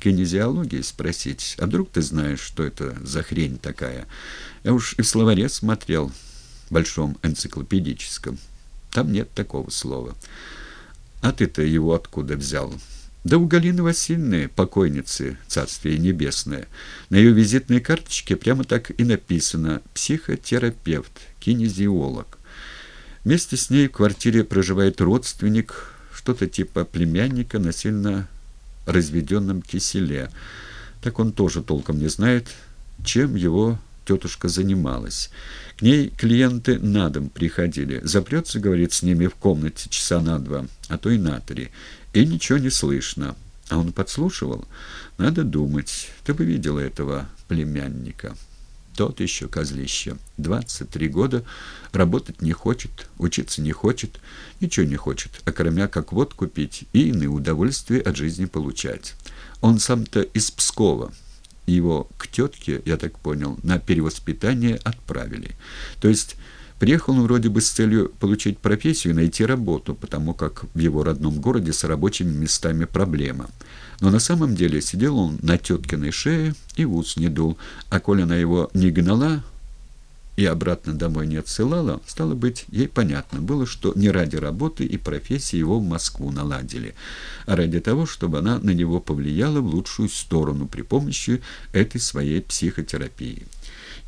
кинезиологии спросить. А вдруг ты знаешь, что это за хрень такая? Я уж и в словаре смотрел, большом энциклопедическом. Там нет такого слова. А ты-то его откуда взял?» Да у Галины Васильевны, покойницы, царствие небесное, на ее визитной карточке прямо так и написано «психотерапевт, кинезиолог». Вместе с ней в квартире проживает родственник, что-то типа племянника на сильно разведенном киселе. Так он тоже толком не знает, чем его тетушка занималась. К ней клиенты на дом приходили. Запрется, говорит, с ними в комнате часа на два, а то и на три. И ничего не слышно. А он подслушивал? Надо думать. Ты бы видела этого племянника. Тот еще козлище. 23 года, работать не хочет, учиться не хочет, ничего не хочет, а кроме как водку пить и иные удовольствия от жизни получать. Он сам-то из Пскова его к тетке, я так понял, на перевоспитание отправили. То есть приехал он вроде бы с целью получить профессию и найти работу, потому как в его родном городе с рабочими местами проблема. Но на самом деле сидел он на теткиной шее и в ус не дул, а коли она его не гнала, и обратно домой не отсылала, стало быть, ей понятно было, что не ради работы и профессии его в Москву наладили, а ради того, чтобы она на него повлияла в лучшую сторону при помощи этой своей психотерапии.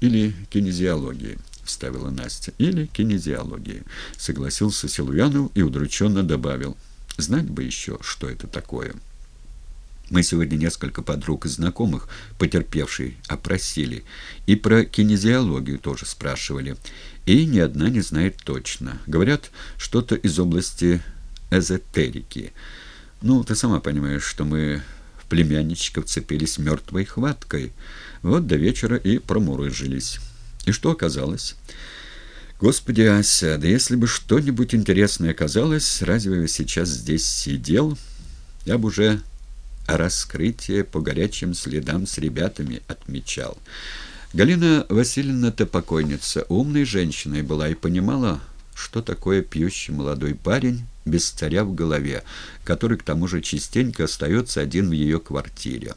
Или кинезиологии, вставила Настя. Или кинезиологии, согласился Силуянов и удрученно добавил. Знать бы еще, что это такое. Мы сегодня несколько подруг и знакомых, потерпевшей, опросили. И про кинезиологию тоже спрашивали. И ни одна не знает точно. Говорят, что-то из области эзотерики. Ну, ты сама понимаешь, что мы в племянничка вцепились мертвой хваткой. Вот до вечера и промуружились. И что оказалось? Господи, Ася, да если бы что-нибудь интересное оказалось, разве я сейчас здесь сидел? Я бы уже раскрытие по горячим следам с ребятами отмечал. Галина Васильевна-то покойница, умной женщиной была и понимала, что такое пьющий молодой парень без царя в голове, который к тому же частенько остается один в ее квартире.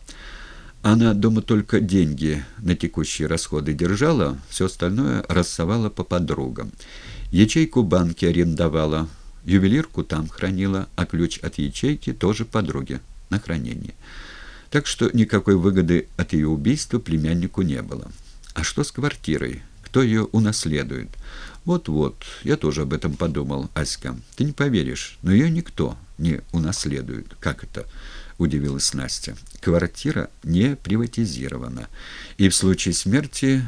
Она дома только деньги на текущие расходы держала, все остальное рассовала по подругам. Ячейку банки арендовала, ювелирку там хранила, а ключ от ячейки тоже подруге на хранение. Так что никакой выгоды от ее убийства племяннику не было. А что с квартирой? Кто ее унаследует? Вот-вот, я тоже об этом подумал, Аська. Ты не поверишь, но ее никто не унаследует. Как это? Удивилась Настя. Квартира не приватизирована. И в случае смерти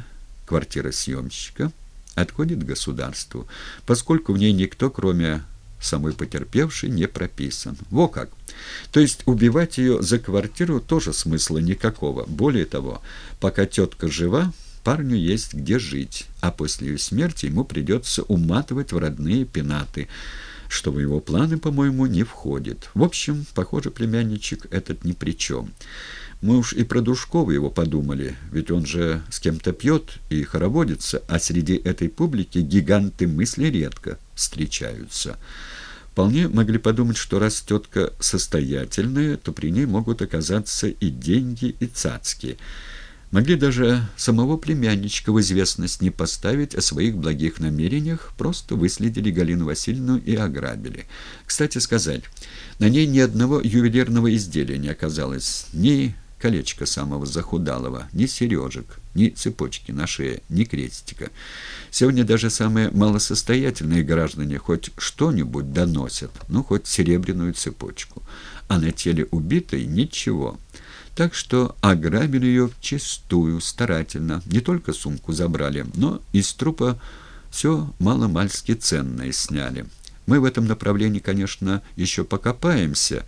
квартира съемщика отходит государству, поскольку в ней никто, кроме самой потерпевшей не прописан. Во как! То есть убивать ее за квартиру тоже смысла никакого. Более того, пока тетка жива, парню есть где жить, а после ее смерти ему придется уматывать в родные пенаты, что в его планы, по-моему, не входит. В общем, похоже, племянничек этот ни при чем. Мы уж и про Душкова его подумали, ведь он же с кем-то пьет и хороводится, а среди этой публики гиганты мысли редко встречаются. Вполне могли подумать, что раз тетка состоятельная, то при ней могут оказаться и деньги, и цацки. Могли даже самого племянничка в известность не поставить о своих благих намерениях, просто выследили Галину Васильевну и ограбили. Кстати сказать, на ней ни одного ювелирного изделия не оказалось, ни колечко самого захудалого, ни сережек, ни цепочки на шее, ни крестика. Сегодня даже самые малосостоятельные граждане хоть что-нибудь доносят, ну, хоть серебряную цепочку, а на теле убитой ничего. Так что ограбили ее вчистую, старательно. Не только сумку забрали, но из трупа все маломальски ценное сняли. Мы в этом направлении, конечно, еще покопаемся,